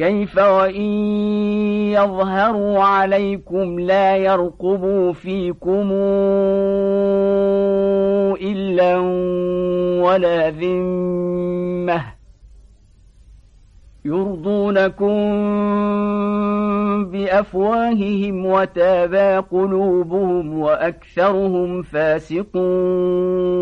كيف وإن يظهروا عليكم لا يرقبوا فيكم إلا ولا ذمة يرضونكم بأفواههم وتابى قلوبهم وأكثرهم فاسقون